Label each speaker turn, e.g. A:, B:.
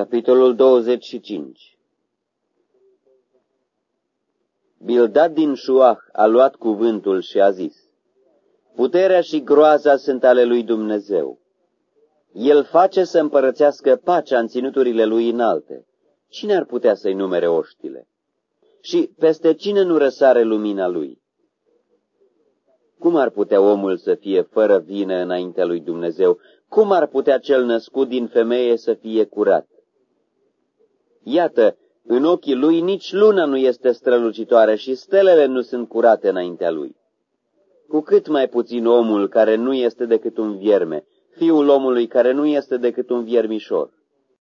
A: Capitolul 25 Bildad din Șuah a luat cuvântul și a zis, Puterea și groaza sunt ale lui Dumnezeu. El face să împărățească pacea în ținuturile lui înalte. Cine ar putea să-i numere oștile? Și peste cine nu răsare lumina lui? Cum ar putea omul să fie fără vină înaintea lui Dumnezeu? Cum ar putea cel născut din femeie să fie curat? Iată, în ochii lui nici luna nu este strălucitoare și stelele nu sunt curate înaintea lui. Cu cât mai puțin omul care nu este decât un vierme, fiul omului care nu este decât un viermișor.